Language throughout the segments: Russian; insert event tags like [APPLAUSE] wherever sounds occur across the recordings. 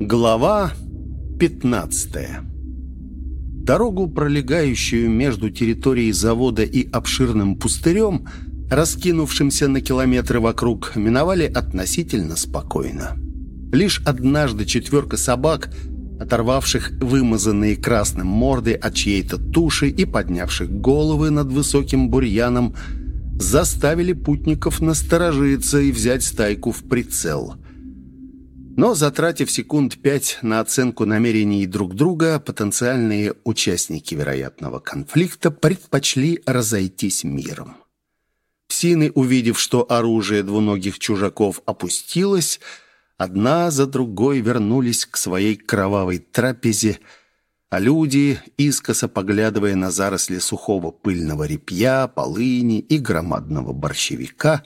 Глава 15 Дорогу, пролегающую между территорией завода и обширным пустырем, раскинувшимся на километры вокруг, миновали относительно спокойно. Лишь однажды четверка собак, оторвавших вымазанные красным морды от чьей-то туши и поднявших головы над высоким бурьяном, заставили путников насторожиться и взять стайку в прицел. Но, затратив секунд пять на оценку намерений друг друга, потенциальные участники вероятного конфликта предпочли разойтись миром. Псины, увидев, что оружие двуногих чужаков опустилось, одна за другой вернулись к своей кровавой трапезе, а люди, искоса поглядывая на заросли сухого пыльного репья, полыни и громадного борщевика,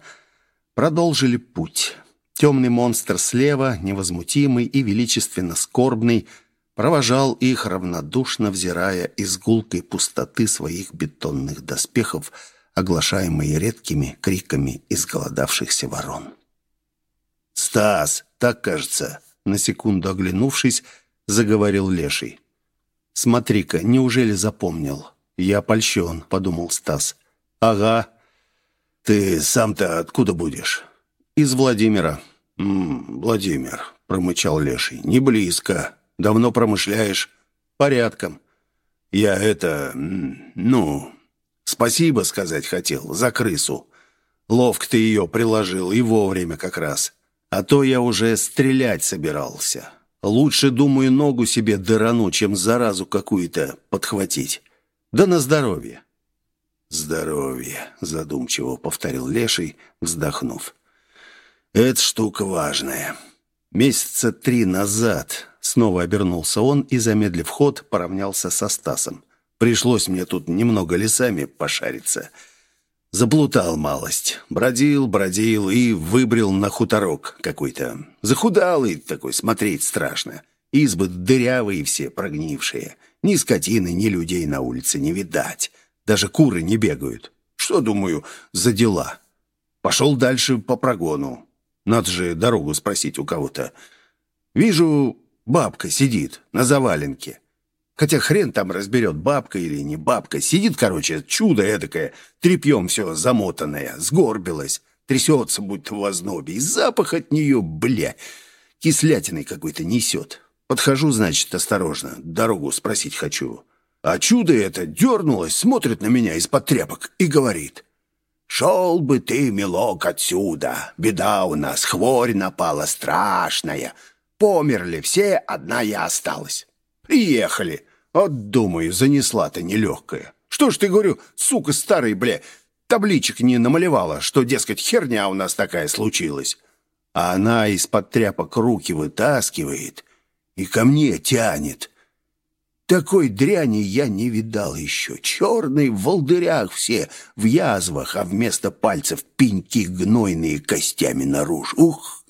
продолжили путь. Темный монстр слева, невозмутимый и величественно скорбный, провожал их, равнодушно взирая из гулкой пустоты своих бетонных доспехов, оглашаемые редкими криками изголодавшихся ворон. «Стас, так кажется!» На секунду оглянувшись, заговорил Леший. «Смотри-ка, неужели запомнил?» «Я польщен», — подумал Стас. «Ага. Ты сам-то откуда будешь?» «Из Владимира». «М -м, «Владимир», — промычал Леший, — «не близко. Давно промышляешь?» «Порядком». «Я это... ну...» «Спасибо сказать хотел за крысу. Ловко ты ее приложил, и вовремя как раз. А то я уже стрелять собирался. Лучше, думаю, ногу себе дырану, чем заразу какую-то подхватить. Да на здоровье». «Здоровье», — задумчиво повторил Леший, вздохнув. Это штука важная. Месяца три назад снова обернулся он и, замедлив ход, поравнялся со Стасом. Пришлось мне тут немного лесами пошариться. Заплутал малость. Бродил, бродил и выбрел на хуторок какой-то. Захудалый такой, смотреть страшно. Избы дырявые все, прогнившие. Ни скотины, ни людей на улице не видать. Даже куры не бегают. Что, думаю, за дела? Пошел дальше по прогону. Надо же дорогу спросить у кого-то. Вижу, бабка сидит на заваленке. Хотя хрен там разберет, бабка или не бабка. Сидит, короче, чудо эдакое, тряпьем все замотанное, сгорбилась, трясется, будто в ознобе. И запах от нее, бля, кислятиной какой-то несет. Подхожу, значит, осторожно, дорогу спросить хочу. А чудо это дернулось, смотрит на меня из-под тряпок и говорит. Шел бы ты, милок, отсюда. Беда у нас, хворь напала страшная. Померли все, одна я осталась. Приехали. Вот, думаю, занесла-то нелегкая. Что ж ты, говорю, сука старый, бля, табличек не намалевала, что, дескать, херня у нас такая случилась. А она из-под тряпок руки вытаскивает и ко мне тянет. Такой дряни я не видал еще. Черные в волдырях все, в язвах, а вместо пальцев пеньки гнойные костями наружу. Ух,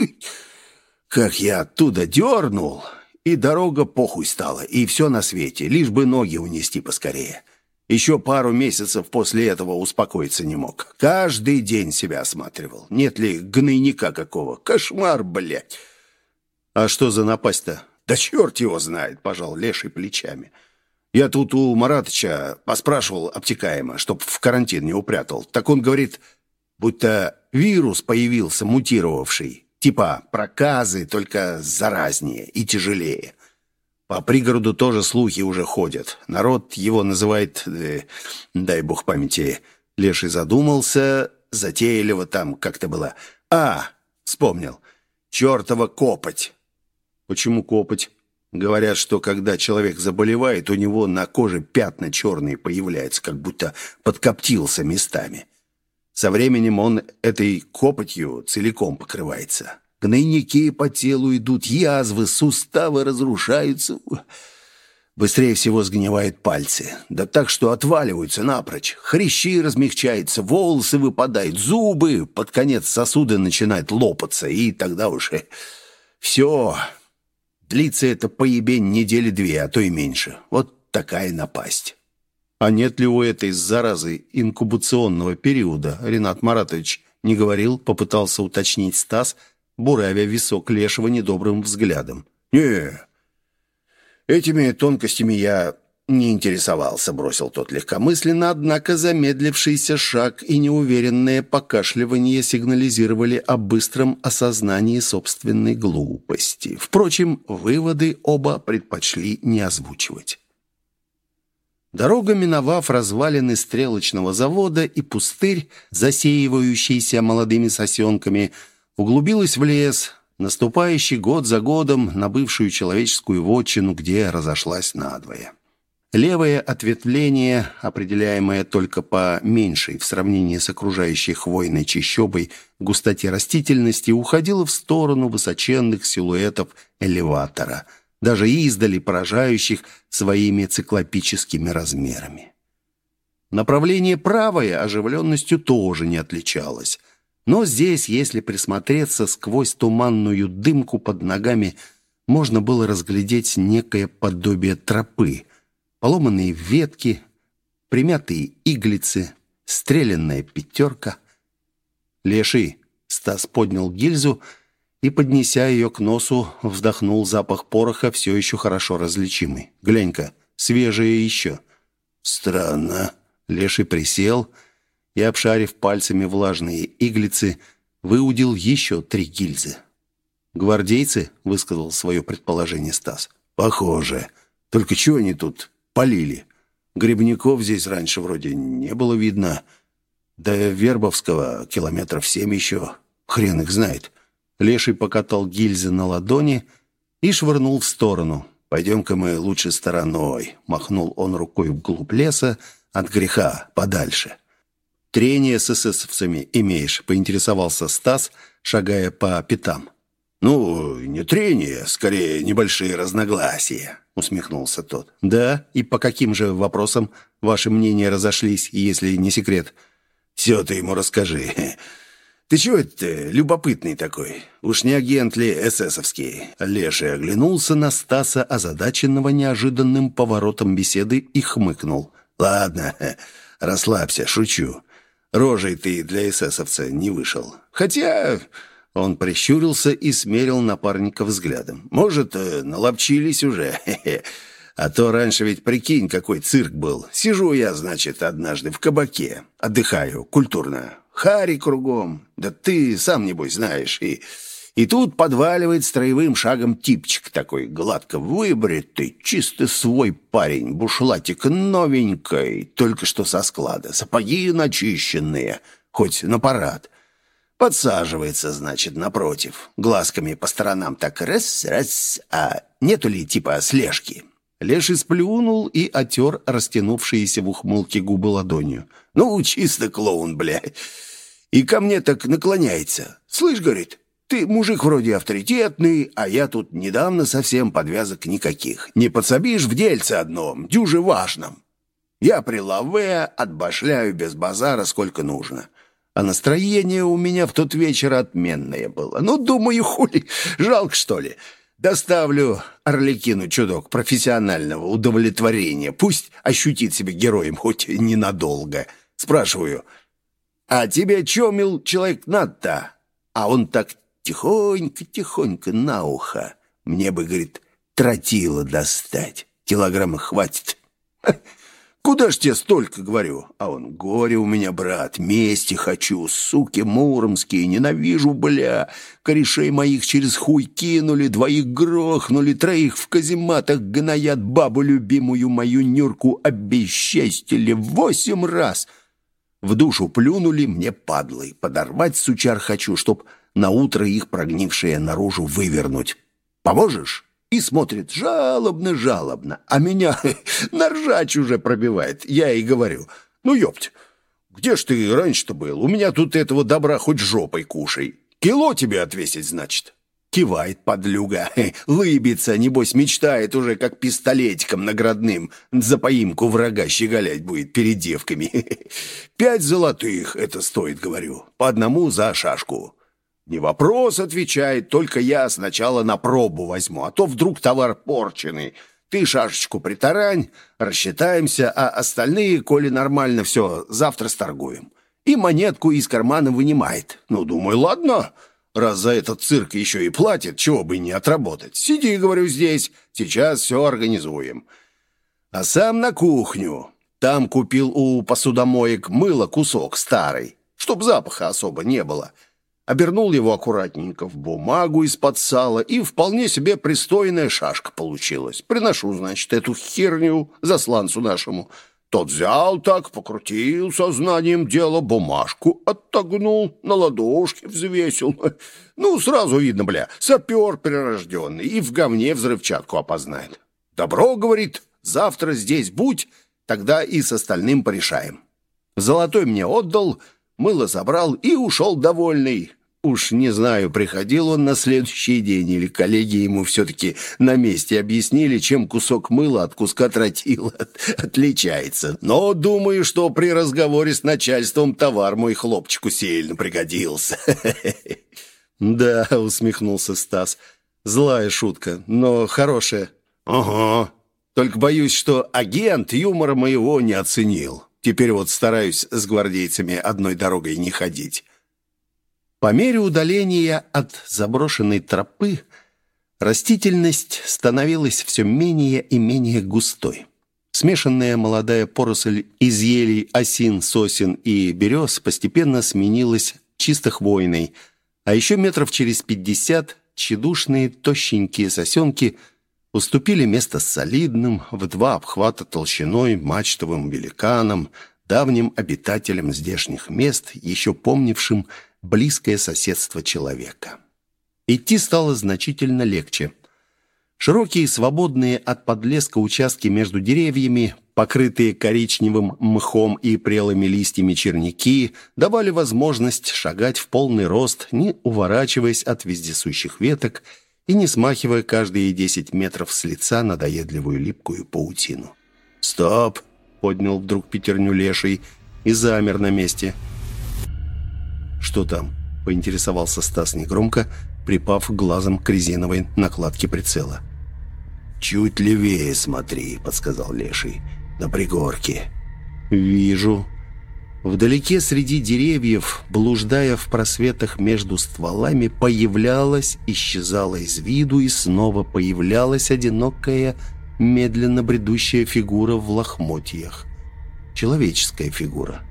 как я оттуда дернул, и дорога похуй стала, и все на свете, лишь бы ноги унести поскорее. Еще пару месяцев после этого успокоиться не мог. Каждый день себя осматривал. Нет ли гнойника какого? Кошмар, блядь. А что за напасть-то? «Да черт его знает!» — пожал Леший плечами. «Я тут у Маратыча поспрашивал обтекаемо, чтоб в карантин не упрятал. Так он говорит, будто вирус появился мутировавший. Типа проказы, только заразнее и тяжелее. По пригороду тоже слухи уже ходят. Народ его называет, э, дай бог памяти, Леший задумался, затейливо там как-то было. А, вспомнил, чертова копоть. Почему копоть? Говорят, что когда человек заболевает, у него на коже пятна черные появляются, как будто подкоптился местами. Со временем он этой копотью целиком покрывается. Гнойники по телу идут, язвы, суставы разрушаются. Быстрее всего сгнивают пальцы. Да так, что отваливаются напрочь. Хрящи размягчаются, волосы выпадают, зубы. Под конец сосуды начинают лопаться, и тогда уже все... Длится это поебень недели две, а то и меньше. Вот такая напасть. А нет ли у этой заразы инкубационного периода? Ренат Маратович не говорил, попытался уточнить Стас, буравя висок Лешего недобрым взглядом. «Не, этими тонкостями я не интересовался», — бросил тот легкомысленно, однако замедлившийся шаг и неуверенное покашливание сигнализировали о быстром осознании собственной глупости. Впрочем, выводы оба предпочли не озвучивать. Дорога, миновав развалины стрелочного завода и пустырь, засеивающийся молодыми сосенками, углубилась в лес, наступающий год за годом на бывшую человеческую вотчину, где разошлась надвое. Левое ответвление, определяемое только по меньшей в сравнении с окружающей хвойной чащобой густоте растительности, уходило в сторону высоченных силуэтов элеватора, даже издали поражающих своими циклопическими размерами. Направление правое оживленностью тоже не отличалось. Но здесь, если присмотреться сквозь туманную дымку под ногами, можно было разглядеть некое подобие тропы – поломанные ветки, примятые иглицы, стрелянная пятерка. «Леший!» — Стас поднял гильзу и, поднеся ее к носу, вздохнул запах пороха, все еще хорошо различимый. «Глянь-ка, свежее еще!» «Странно!» — Леший присел и, обшарив пальцами влажные иглицы, выудил еще три гильзы. «Гвардейцы?» — высказал свое предположение Стас. «Похоже. Только чего они тут полили. Грибников здесь раньше вроде не было видно. До Вербовского километров семь еще. Хрен их знает. Леший покатал гильзы на ладони и швырнул в сторону. «Пойдем-ка мы лучше стороной», — махнул он рукой вглубь леса, от греха подальше. «Трение с эсэсовцами имеешь?» — поинтересовался Стас, шагая по пятам. «Ну, не трение, скорее небольшие разногласия», — усмехнулся тот. «Да? И по каким же вопросам ваши мнения разошлись, если не секрет?» «Все ты ему расскажи. Ты чего это любопытный такой? Уж не агент ли эсэсовский?» Леший оглянулся на Стаса, озадаченного неожиданным поворотом беседы, и хмыкнул. «Ладно, расслабься, шучу. Рожей ты для эсэсовца не вышел. Хотя он прищурился и смерил напарника взглядом. «Может, э, наловчились уже? А то раньше ведь, прикинь, какой цирк был. Сижу я, значит, однажды в кабаке. Отдыхаю, культурно. Хари кругом. Да ты сам, небось, знаешь. И, и тут подваливает строевым шагом типчик такой, гладко выбритый, чисто свой парень, бушлатик новенький, только что со склада. Сапоги начищенные, хоть на парад». Подсаживается, значит, напротив. Глазками по сторонам так раз-раз, а нету ли типа слежки? Леший сплюнул и отер растянувшиеся в ухмылке губы ладонью. «Ну, чисто клоун, бля. И ко мне так наклоняется. Слышь, — говорит, — ты мужик вроде авторитетный, а я тут недавно совсем подвязок никаких. Не подсобишь в дельце одном, дюже важном. Я при лаве отбашляю без базара сколько нужно. А настроение у меня в тот вечер отменное было. Ну, думаю, хули, жалко, что ли. Доставлю Орликину чудок профессионального удовлетворения. Пусть ощутит себя героем хоть ненадолго. Спрашиваю, а тебе чё, мил человек, надо-то? А он так тихонько-тихонько на ухо. Мне бы, говорит, тротила достать. Килограмма хватит. Куда ж тебе столько, говорю? А он, горе у меня, брат, мести хочу, суки муромские, ненавижу, бля. Корешей моих через хуй кинули, двоих грохнули, троих в казематах гноят, бабу любимую мою Нюрку обесчестили восемь раз. В душу плюнули мне падлы, подорвать сучар хочу, чтоб на утро их прогнившее наружу вывернуть. Поможешь? И смотрит жалобно-жалобно, а меня [LAUGHS] на ржач уже пробивает. Я и говорю, ну ёпть, где ж ты раньше-то был? У меня тут этого добра хоть жопой кушай. Кило тебе отвесить, значит?» Кивает подлюга, [LAUGHS] лыбится, небось мечтает уже, как пистолетиком наградным за поимку врага щеголять будет перед девками. [LAUGHS] Пять золотых это стоит, говорю, по одному за шашку. «Не вопрос», — отвечает, — «только я сначала на пробу возьму, а то вдруг товар порченый. Ты шашечку притарань, рассчитаемся, а остальные, коли нормально все, завтра сторгуем». И монетку из кармана вынимает. Ну, думаю, ладно, Раз за этот цирк еще и платит, чего бы не отработать. Сиди, говорю, здесь, сейчас все организуем. А сам на кухню. Там купил у посудомоек мыло кусок старый, чтоб запаха особо не было. Обернул его аккуратненько в бумагу из-под сала, и вполне себе пристойная шашка получилась. Приношу, значит, эту херню засланцу нашему. Тот взял так, покрутил сознанием дела, бумажку отогнул, на ладошке взвесил. [LAUGHS] Ну, сразу видно, бля, сапер перерожденный и в говне взрывчатку опознает. «Добро, — говорит, — завтра здесь будь, тогда и с остальным порешаем». Золотой мне отдал, мыло забрал и ушел довольный. Уж не знаю, приходил он на следующий день, или коллеги ему все-таки на месте объяснили, чем кусок мыла от куска тротила отличается. Но думаю, что при разговоре с начальством товар мой хлопчику сильно пригодился. [LAUGHS] «Да», — усмехнулся Стас, — «злая шутка, но хорошая». «Ага, только боюсь, что агент юмора моего не оценил. Теперь вот стараюсь с гвардейцами одной дорогой не ходить». По мере удаления от заброшенной тропы растительность становилась все менее и менее густой. Смешанная молодая поросль из елей, осин, сосен и берез постепенно сменилась чисто хвойной, а еще метров через пятьдесят тщедушные тощенькие сосенки уступили место солидным в два обхвата толщиной мачтовым великанам, давним обитателям здешних мест, еще помнившим близкое соседство человека. Идти стало значительно легче. Широкие, свободные от подлеска участки между деревьями, покрытые коричневым мхом и прелыми листьями черники, давали возможность шагать в полный рост, не уворачиваясь от вездесущих веток и не смахивая каждые десять метров с лица надоедливую липкую паутину. «Стоп!» — поднял вдруг пятерню леший и замер на месте — «Что там?» — поинтересовался Стас негромко, припав глазом к резиновой накладке прицела. «Чуть левее смотри», — подсказал Леший, — «на пригорке». «Вижу». Вдалеке среди деревьев, блуждая в просветах между стволами, появлялась, исчезала из виду и снова появлялась одинокая, медленно бредущая фигура в лохмотьях. Человеческая фигура.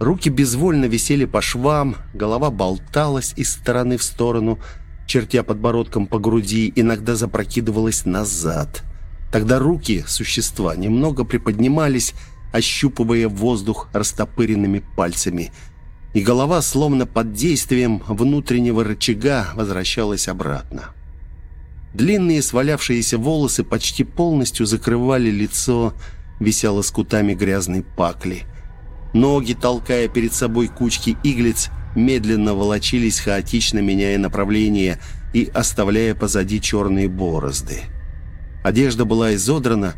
Руки безвольно висели по швам, голова болталась из стороны в сторону, чертя подбородком по груди, иногда запрокидывалась назад. Тогда руки существа немного приподнимались, ощупывая воздух растопыренными пальцами, и голова, словно под действием внутреннего рычага, возвращалась обратно. Длинные свалявшиеся волосы почти полностью закрывали лицо, вися лоскутами грязной пакли – Ноги, толкая перед собой кучки иглиц, медленно волочились, хаотично меняя направление и оставляя позади черные борозды. Одежда была изодрана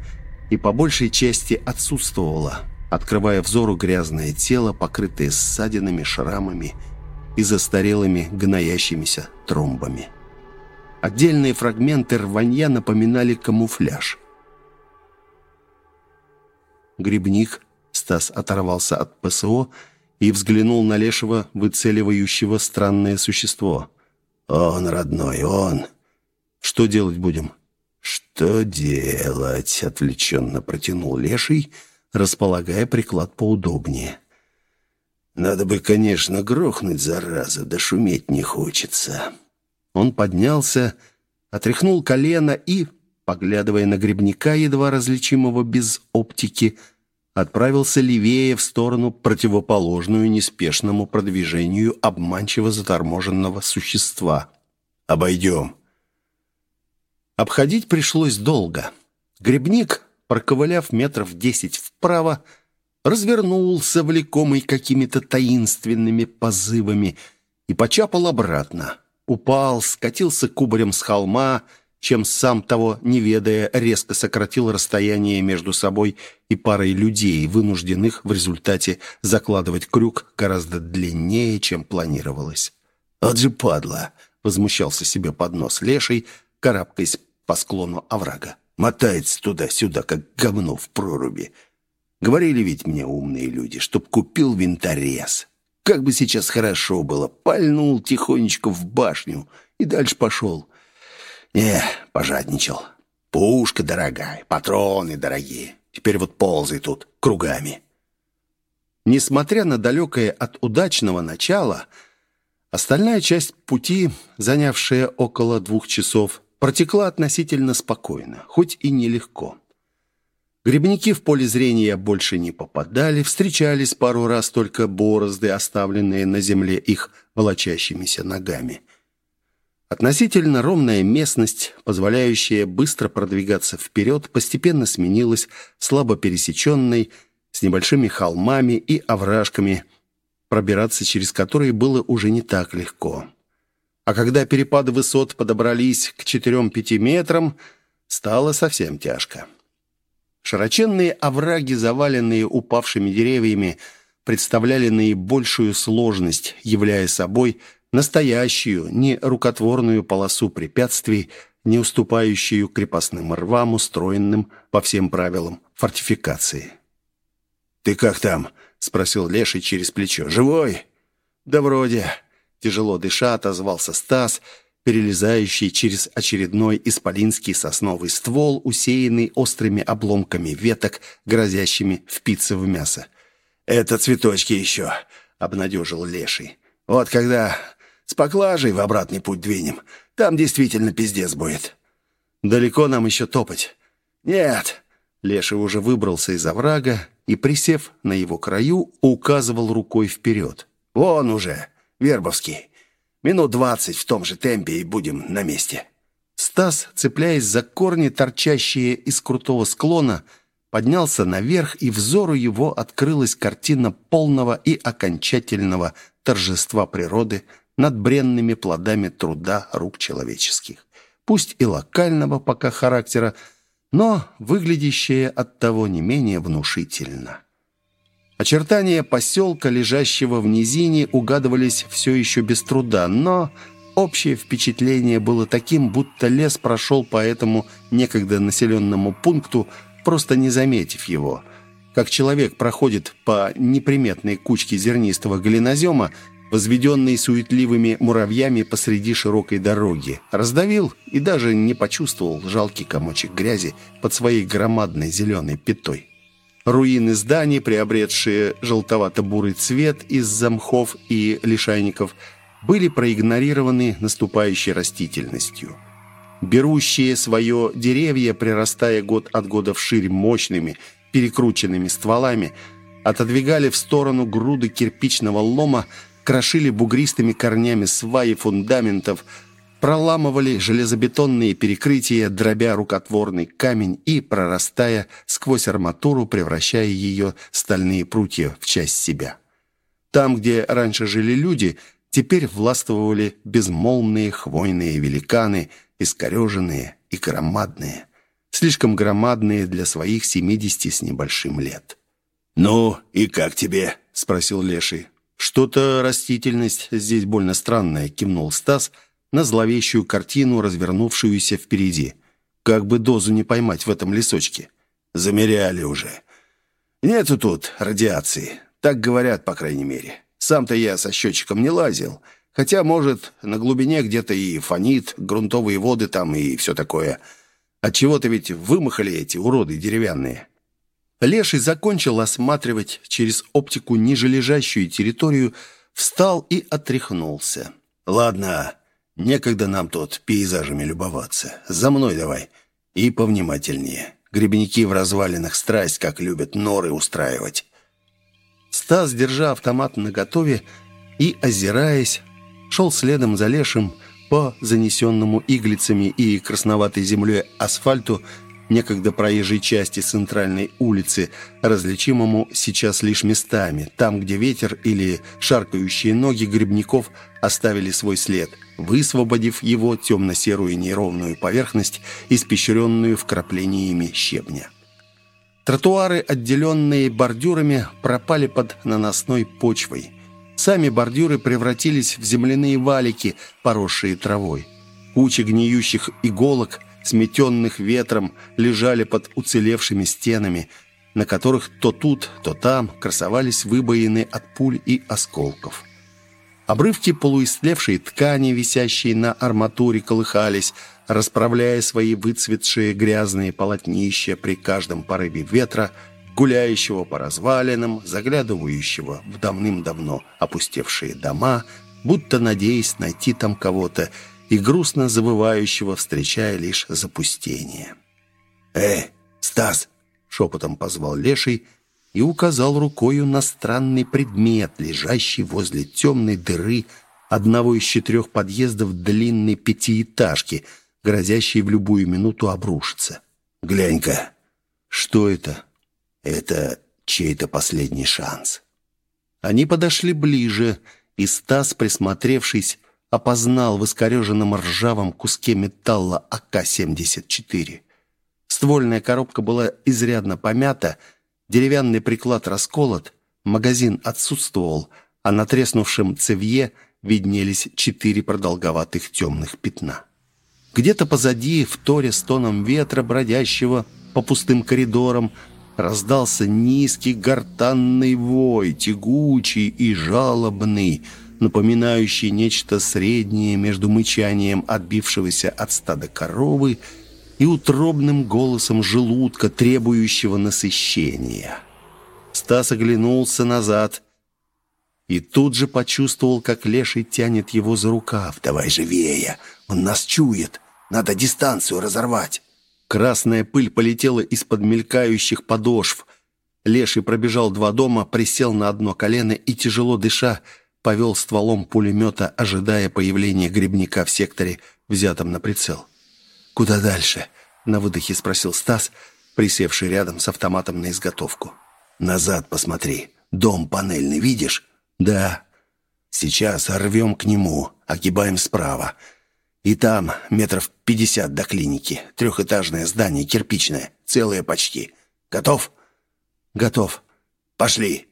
и по большей части отсутствовала, открывая взору грязное тело, покрытое ссадинами, шрамами и застарелыми гноящимися тромбами. Отдельные фрагменты рванья напоминали камуфляж. Грибник – Стас оторвался от ПСО и взглянул на Лешего, выцеливающего странное существо. «Он, родной, он!» «Что делать будем?» «Что делать?» — отвлеченно протянул Леший, располагая приклад поудобнее. «Надо бы, конечно, грохнуть, зараза, да шуметь не хочется». Он поднялся, отряхнул колено и, поглядывая на грибника, едва различимого без оптики, — отправился левее в сторону, противоположную неспешному продвижению обманчиво заторможенного существа. «Обойдем». Обходить пришлось долго. Грибник, проковыляв метров десять вправо, развернулся, влекомый какими-то таинственными позывами, и почапал обратно. Упал, скатился кубарем с холма, чем сам того не ведая, резко сократил расстояние между собой и парой людей, вынужденных в результате закладывать крюк гораздо длиннее, чем планировалось. «Вот же падла!» — возмущался себе под нос леший, карабкаясь по склону оврага. «Мотается туда-сюда, как говно в проруби. Говорили ведь мне умные люди, чтоб купил винторез. Как бы сейчас хорошо было. Пальнул тихонечко в башню и дальше пошел. Не, пожадничал. Пушка дорогая, патроны дорогие. Теперь вот ползай тут кругами. Несмотря на далекое от удачного начала, остальная часть пути, занявшая около двух часов, протекла относительно спокойно, хоть и нелегко. Грибники в поле зрения больше не попадали, встречались пару раз только борозды, оставленные на земле их волочащимися ногами. Относительно ровная местность, позволяющая быстро продвигаться вперед, постепенно сменилась слабо пересеченной, с небольшими холмами и овражками, пробираться через которые было уже не так легко. А когда перепады высот подобрались к 4-5 метрам, стало совсем тяжко. Широченные овраги, заваленные упавшими деревьями, представляли наибольшую сложность, являя собой настоящую, не рукотворную полосу препятствий, не уступающую крепостным рвам, устроенным по всем правилам фортификации. «Ты как там?» — спросил Леший через плечо. «Живой?» «Да вроде». Тяжело дыша отозвался Стас, перелезающий через очередной исполинский сосновый ствол, усеянный острыми обломками веток, грозящими впиться в мясо. «Это цветочки еще», — обнадежил Леший. «Вот когда с поклажей в обратный путь двинем, там действительно пиздец будет». «Далеко нам еще топать?» «Нет». Леший уже выбрался из оврага и, присев на его краю, указывал рукой вперед. «Вон уже, Вербовский. Минут двадцать в том же темпе и будем на месте». Стас, цепляясь за корни, торчащие из крутого склона, поднялся наверх, и взору его открылась картина полного и окончательного торжества природы над бренными плодами труда рук человеческих. Пусть и локального пока характера, но выглядящее оттого не менее внушительно. Очертания поселка, лежащего в низине, угадывались все еще без труда, но общее впечатление было таким, будто лес прошел по этому некогда населенному пункту, просто не заметив его. Как человек проходит по неприметной кучке зернистого глинозема, возведенной суетливыми муравьями посреди широкой дороги. Раздавил и даже не почувствовал жалкий комочек грязи под своей громадной зеленой пятой. Руины зданий, приобретшие желтовато-бурый цвет из-за мхов и лишайников, были проигнорированы наступающей растительностью. Берущие свое деревья, прирастая год от года вширь мощными, перекрученными стволами, отодвигали в сторону груды кирпичного лома, крошили бугристыми корнями сваи фундаментов, проламывали железобетонные перекрытия, дробя рукотворный камень и, прорастая сквозь арматуру, превращая ее стальные прутья в часть себя. Там, где раньше жили люди, теперь властвовали безмолвные хвойные великаны, искореженные и громадные, слишком громадные для своих семидесяти с небольшим лет. «Ну, и как тебе?» — спросил Леший. «Что-то растительность здесь больно странная», — кивнул Стас, — на зловещую картину, развернувшуюся впереди. Как бы дозу не поймать в этом лесочке. Замеряли уже. Нету тут радиации. Так говорят, по крайней мере. Сам-то я со счетчиком не лазил. Хотя, может, на глубине где-то и фонит, грунтовые воды там и все такое. Отчего-то ведь вымахали эти уроды деревянные. Леший закончил осматривать через оптику нижележащую территорию, встал и отряхнулся. «Ладно, Некогда нам тут пейзажами любоваться. За мной давай. И повнимательнее. Гребенники в развалинах страсть, как любят норы устраивать». Стас, держа автомат наготове и, озираясь, шел следом за лешим по занесенному иглицами и красноватой землей асфальту, некогда проезжей части центральной улицы, различимому сейчас лишь местами, там, где ветер или шаркающие ноги грибников оставили свой след, высвободив его темно-серую неровную поверхность, испещренную вкраплениями щебня. Тротуары, отделенные бордюрами, пропали под наносной почвой. Сами бордюры превратились в земляные валики, поросшие травой. Куча гниющих иголок – сметенных ветром, лежали под уцелевшими стенами. на которых то тут, то там красовались выбоины от пуль и осколков. Обрывки полуистлевшей ткани, висящие на арматуре, колыхались, расправляя свои выцветшие грязные полотнища при каждом порыве ветра, гуляющего по развалинам, заглядывающего в давным-давно опустевшие дома, будто надеясь найти там кого-то, и грустно забывающего, встречая лишь запустение. «Эй, Стас!» — шепотом позвал Леший и указал рукою на странный предмет, лежащий возле темной дыры одного из четырех подъездов длинной пятиэтажки, грозящей в любую минуту обрушиться. «Глянь-ка!» «Что это?» «Это чей-то последний шанс». Они подошли ближе, и Стас, присмотревшись, опознал в искореженном ржавом куске металла АК-74. Ствольная коробка была изрядно помята, деревянный приклад расколот, магазин отсутствовал, а на треснувшем цевье виднелись четыре продолговатых темных пятна. Где-то позади, в торе с тоном ветра, бродящего по пустым коридорам, раздался низкий гортанный вой, тягучий и жалобный — напоминающий нечто среднее между мычанием отбившегося от стада коровы и утробным голосом желудка, требующего насыщения. Стас оглянулся назад и тут же почувствовал, как леший тянет его за рукав. «Давай живее! Он нас чует! Надо дистанцию разорвать!» Красная пыль полетела из-под мелькающих подошв. Леший пробежал два дома, присел на одно колено и, тяжело дыша, повел стволом пулемета, ожидая появления грибника в секторе, взятом на прицел. «Куда дальше?» — на выдохе спросил Стас, присевший рядом с автоматом на изготовку. «Назад посмотри. Дом панельный видишь?» «Да». «Сейчас рвем к нему, огибаем справа. И там метров пятьдесят до клиники. Трехэтажное здание, кирпичное, целое почти. Готов?» «Готов. Пошли!»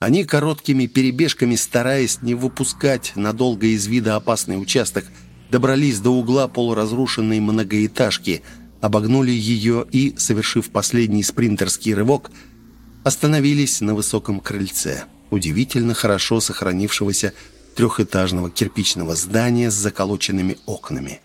Они короткими перебежками, стараясь не выпускать надолго из вида опасный участок, добрались до угла полуразрушенной многоэтажки, обогнули ее и, совершив последний спринтерский рывок, остановились на высоком крыльце, удивительно хорошо сохранившегося трехэтажного кирпичного здания с заколоченными окнами.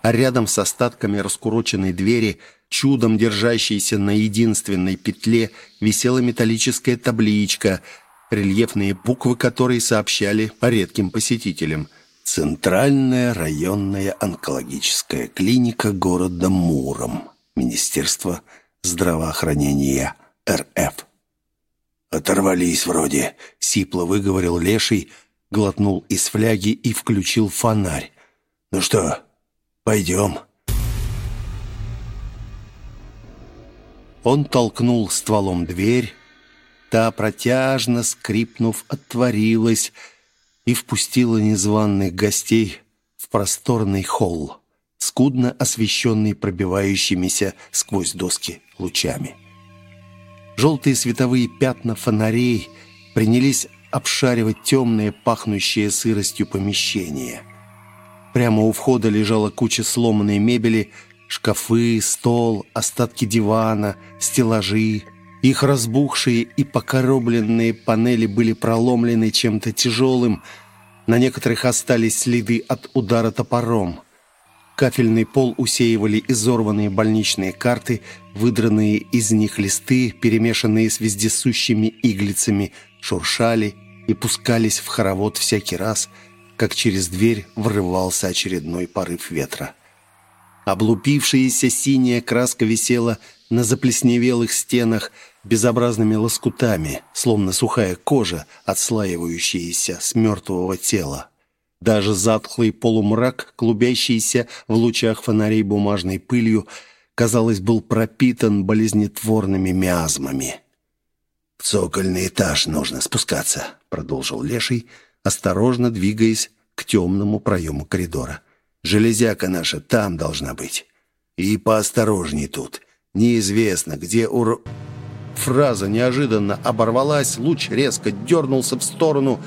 А рядом с остатками раскуроченной двери, чудом держащейся на единственной петле, висела металлическая табличка – рельефные буквы которой сообщали редким посетителям. «Центральная районная онкологическая клиника города Муром. Министерство здравоохранения РФ». «Оторвались вроде», — сипло выговорил Леший, глотнул из фляги и включил фонарь. «Ну что, пойдем?» Он толкнул стволом дверь, Та, протяжно скрипнув, отворилась и впустила незваных гостей в просторный холл, скудно освещенный пробивающимися сквозь доски лучами. Желтые световые пятна фонарей принялись обшаривать темное, пахнущее сыростью помещение. Прямо у входа лежала куча сломанной мебели, шкафы, стол, остатки дивана, стеллажи, их разбухшие и покоробленные панели были проломлены чем-то тяжелым. На некоторых остались следы от удара топором. Кафельный пол усеивали изорванные больничные карты, выдранные из них листы, перемешанные с вездесущими иглицами, шуршали и пускались в хоровод всякий раз, как через дверь врывался очередной порыв ветра. Облупившаяся синяя краска висела на заплесневелых стенах, безобразными лоскутами, словно сухая кожа, отслаивающаяся с мертвого тела. Даже затхлый полумрак, клубящийся в лучах фонарей бумажной пылью, казалось, был пропитан болезнетворными миазмами. «В цокольный этаж нужно спускаться», — продолжил Леший, осторожно двигаясь к темному проему коридора. «Железяка наша там должна быть. И поосторожней тут. Неизвестно, где ур...» Фраза неожиданно оборвалась, луч резко дернулся в сторону,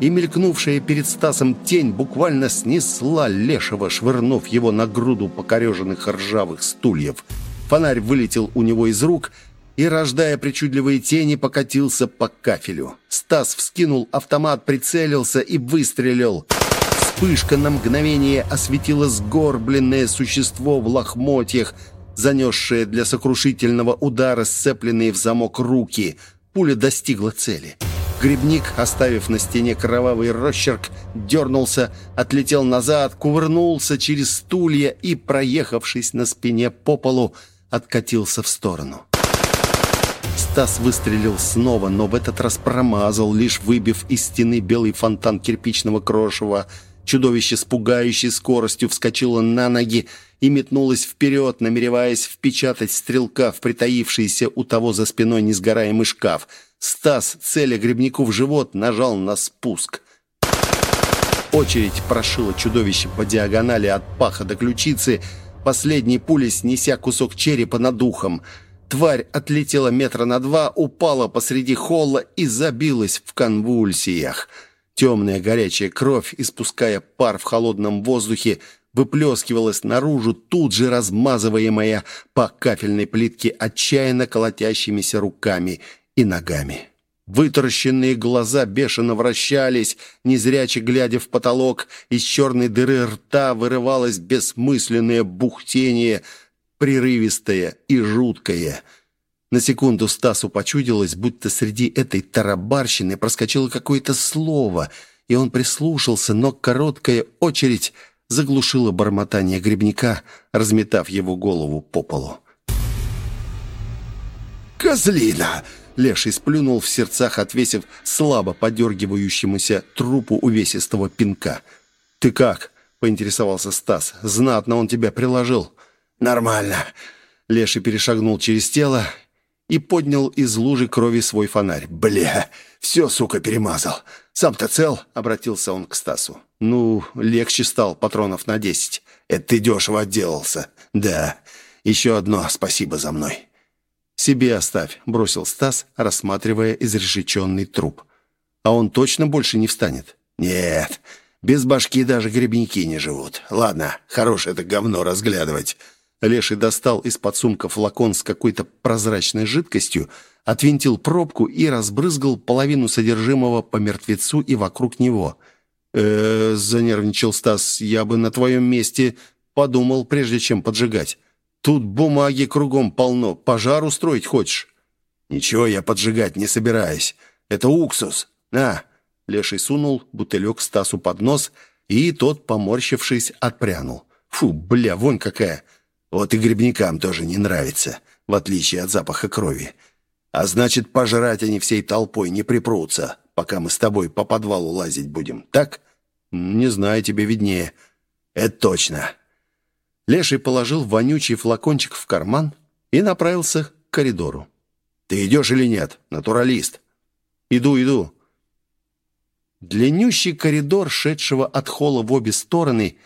и мелькнувшая перед Стасом тень буквально снесла Лешего, швырнув его на груду покореженных ржавых стульев. Фонарь вылетел у него из рук, и, рождая причудливые тени, покатился по кафелю. Стас вскинул автомат, прицелился и выстрелил. Вспышка на мгновение осветила сгорбленное существо в лохмотьях, занесшее для сокрушительного удара сцепленные в замок руки. Пуля достигла цели. Грибник, оставив на стене кровавый росчерк, дернулся, отлетел назад, кувырнулся через стулья и, проехавшись на спине по полу, откатился в сторону. Стас выстрелил снова, но в этот раз промазал, лишь выбив из стены белый фонтан кирпичного крошева. Чудовище с пугающей скоростью вскочило на ноги и метнулось вперед, намереваясь впечатать стрелка в притаившийся у того за спиной несгораемый шкаф — Стас, целя грибнику в живот, нажал на спуск. Очередь прошила чудовище по диагонали от паха до ключицы, последней пулей снеся кусок черепа над ухом. Тварь отлетела метра на два, упала посреди холла и забилась в конвульсиях. Темная горячая кровь, испуская пар в холодном воздухе, выплескивалась наружу, тут же размазываемая по кафельной плитке отчаянно колотящимися руками – и ногами. Вытаращенные глаза бешено вращались, незряче глядя в потолок. Из черной дыры рта вырывалось бессмысленное бухтение, прерывистое и жуткое. На секунду Стасу почудилось, будто среди этой тарабарщины проскочило какое-то слово, и он прислушался, но короткая очередь заглушила бормотание грибника, разметав его голову по полу. «Козлина!» Леший сплюнул в сердцах, отвесив слабо подергивающемуся трупу увесистого пинка. «Ты как?» — поинтересовался Стас. «Знатно он тебя приложил». «Нормально». Леший перешагнул через тело и поднял из лужи крови свой фонарь. «Бля, все, сука, перемазал. Сам-то цел?» — обратился он к Стасу. «Ну, легче стал, патронов на десять». «Это ты дешево отделался». «Да, еще одно спасибо за мной». «Себе оставь», — бросил Стас, рассматривая изрешеченный труп. «А он точно больше не встанет?» «Нет, без башки даже грибники не живут. Ладно, хорош это говно разглядывать». Леший достал из-под сумка флакон с какой-то прозрачной жидкостью, отвинтил пробку и разбрызгал половину содержимого по мертвецу и вокруг него. «Э-э», занервничал Стас, — «я бы на твоем месте подумал, прежде чем поджигать». Тут бумаги кругом полно. Пожар устроить хочешь?» «Ничего я поджигать не собираюсь. Это уксус. На!» Леший сунул бутылек Стасу под нос, и тот, поморщившись, отпрянул. «Фу, бля, вонь какая!» «Вот и грибникам тоже не нравится, в отличие от запаха крови. А значит, пожрать они всей толпой не припрутся, пока мы с тобой по подвалу лазить будем, так?» «Не знаю, тебе виднее». «Это точно. Леший положил вонючий флакончик в карман и направился к коридору. «Ты идешь или нет, натуралист?» «Иду, иду». Длиннющий коридор, шедшего от холла в обе стороны,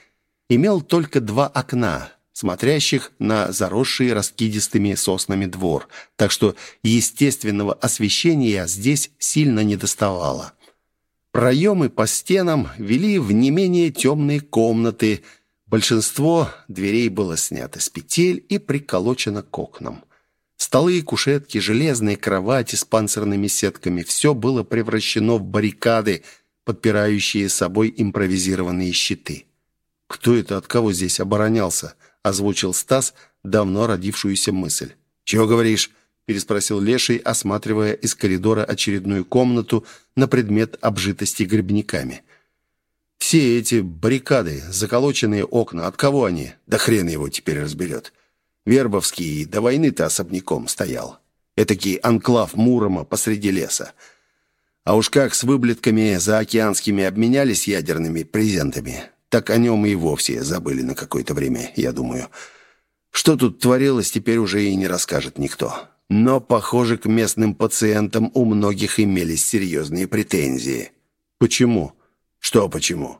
имел только два окна, смотрящих на заросший раскидистыми соснами двор, так что естественного освещения здесь сильно не доставало. Проемы по стенам вели в не менее темные комнаты – Большинство дверей было снято с петель и приколочено к окнам. Столы, кушетки, железные кровати с панцирными сетками – все было превращено в баррикады, подпирающие собой импровизированные щиты. «Кто это от кого здесь оборонялся?» – озвучил Стас давно родившуюся мысль. «Чего говоришь?» – переспросил Леший, осматривая из коридора очередную комнату на предмет обжитости грибниками – все эти баррикады, заколоченные окна, от кого они? Да хрен его теперь разберет. Вербовский до войны-то особняком стоял. Этакий анклав Мурома посреди леса. А уж как с выблетками заокеанскими обменялись ядерными презентами, так о нем и вовсе забыли на какое-то время, я думаю. Что тут творилось, теперь уже и не расскажет никто. Но, похоже, к местным пациентам у многих имелись серьезные претензии. Почему? «Что почему?»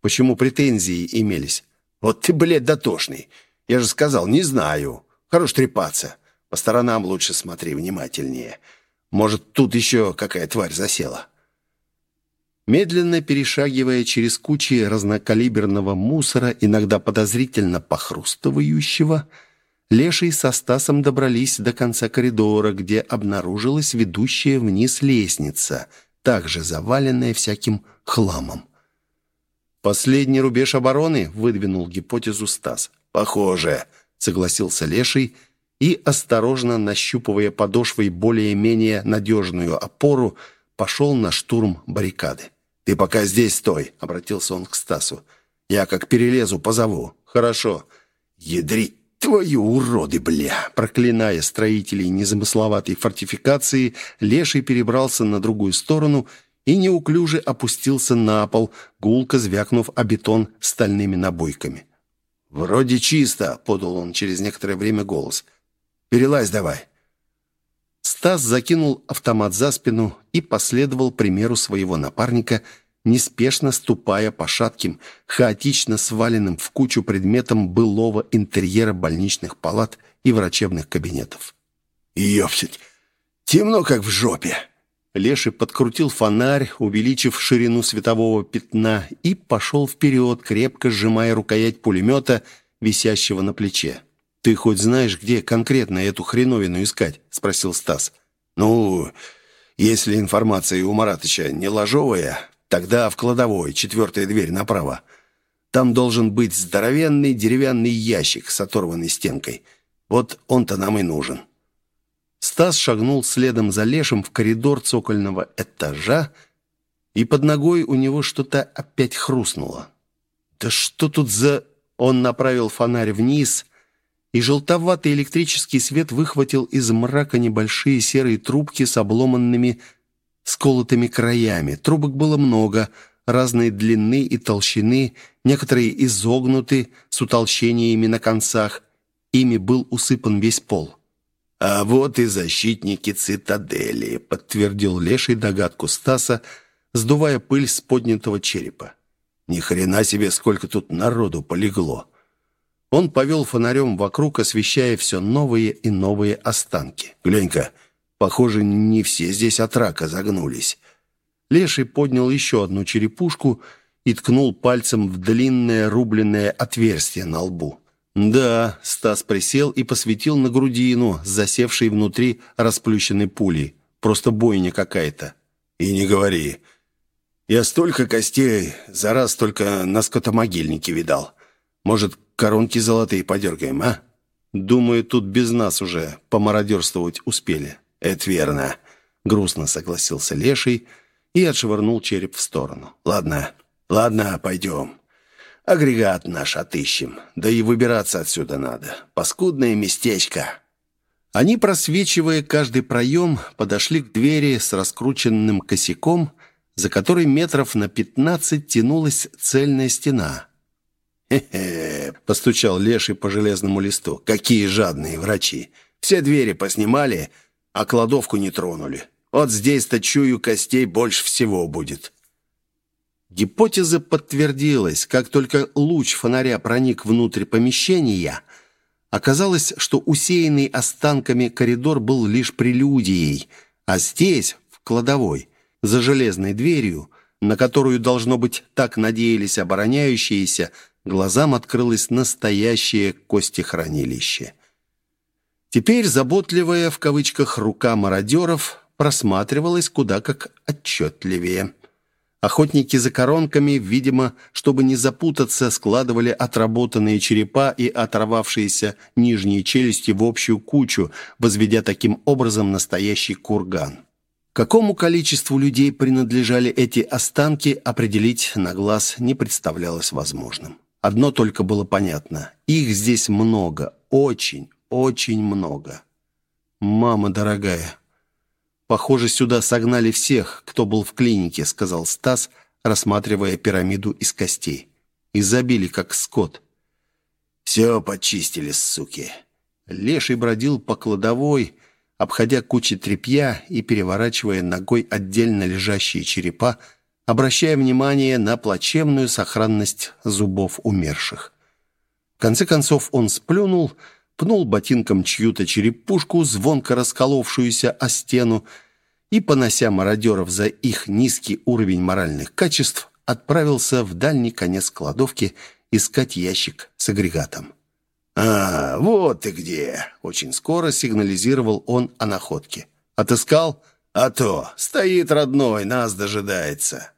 «Почему претензии имелись?» «Вот ты, блядь, дотошный. Я же сказал, не знаю. Хорош трепаться. По сторонам лучше смотри внимательнее. Может, тут еще какая тварь засела?» Медленно перешагивая через кучи разнокалиберного мусора, иногда подозрительно похрустывающего, Леший со Стасом добрались до конца коридора, где обнаружилась ведущая вниз лестница, также заваленная всяким хламом. «Последний рубеж обороны?» — выдвинул гипотезу Стас. «Похоже», — согласился Леший, и, осторожно нащупывая подошвой более-менее надежную опору, пошел на штурм баррикады. «Ты пока здесь стой», — обратился он к Стасу. «Я как перелезу, позову». «Хорошо». «Ядрить твою уроды, бля!» Проклиная строителей незамысловатой фортификации, Леший перебрался на другую сторону и неуклюже опустился на пол, гулко звякнув о бетон стальными набойками. «Вроде чисто», — подал он через некоторое время голос. «Перелазь давай». Стас закинул автомат за спину и последовал примеру своего напарника, неспешно ступая по шатким, хаотично сваленным в кучу предметам былого интерьера больничных палат и врачебных кабинетов. «Ёпсить! Темно, как в жопе!» Леший подкрутил фонарь, увеличив ширину светового пятна, и пошел вперед, крепко сжимая рукоять пулемета, висящего на плече. «Ты хоть знаешь, где конкретно эту хреновину искать?» — спросил Стас. «Ну, если информация у Маратыча не ложовая, тогда в кладовой, четвертая дверь направо. Там должен быть здоровенный деревянный ящик с оторванной стенкой. Вот он-то нам и нужен». Стас шагнул следом за Лешем в коридор цокольного этажа, и под ногой у него что-то опять хрустнуло. «Да что тут за...» Он направил фонарь вниз, и желтоватый электрический свет выхватил из мрака небольшие серые трубки с обломанными сколотыми краями. Трубок было много, разной длины и толщины, некоторые изогнуты, с утолщениями на концах. Ими был усыпан весь пол. «А вот и защитники цитадели», — подтвердил Леший догадку Стаса, сдувая пыль с поднятого черепа. «Ни хрена себе, сколько тут народу полегло!» Он повел фонарем вокруг, освещая все новые и новые останки. «Глянь-ка, похоже, не все здесь от рака загнулись». Леший поднял еще одну черепушку и ткнул пальцем в длинное рубленное отверстие на лбу. «Да», — Стас присел и посветил на грудину, засевшей внутри расплющенной пулей. «Просто бойня какая-то». «И не говори. Я столько костей за раз только на скотомогильнике видал. Может, коронки золотые подергаем, а?» «Думаю, тут без нас уже помародерствовать успели». «Это верно», — грустно согласился Леший и отшвырнул череп в сторону. «Ладно, ладно, пойдем». Агрегат наш отыщем. Да и выбираться отсюда надо. Паскудное местечко». Они, просвечивая каждый проем, подошли к двери с раскрученным косяком, за которой метров на пятнадцать тянулась цельная стена. «Хе-хе», — постучал Леший по железному листу. «Какие жадные врачи! Все двери поснимали, а кладовку не тронули. Вот здесь-то, чую, костей больше всего будет». Гипотеза подтвердилась. Как только луч фонаря проник внутрь помещения, оказалось, что усеянный останками коридор был лишь прелюдией, а здесь, в кладовой, за железной дверью, на которую, должно быть, так надеялись обороняющиеся, глазам открылось настоящее костехранилище. Теперь заботливая, в кавычках, рука мародеров просматривалась куда как отчетливее. Охотники за коронками, видимо, чтобы не запутаться, складывали отработанные черепа и оторвавшиеся нижние челюсти в общую кучу, возведя таким образом настоящий курган. Какому количеству людей принадлежали эти останки, определить на глаз не представлялось возможным. Одно только было понятно. Их здесь много, очень, очень много. «Мама дорогая, «Похоже, сюда согнали всех, кто был в клинике», — сказал Стас, рассматривая пирамиду из костей. «И забили, как скот». «Все почистили, суки». Леший бродил по кладовой, обходя кучи тряпья и переворачивая ногой отдельно лежащие черепа, обращая внимание на плачевную сохранность зубов умерших. В конце концов он сплюнул пнул ботинком чью-то черепушку, звонко расколовшуюся о стену, и, понося мародеров за их низкий уровень моральных качеств, отправился в дальний конец кладовки искать ящик с агрегатом. «А, вот ты где!» Очень скоро сигнализировал он о находке. «Отыскал?» «А то! Стоит родной, нас дожидается!»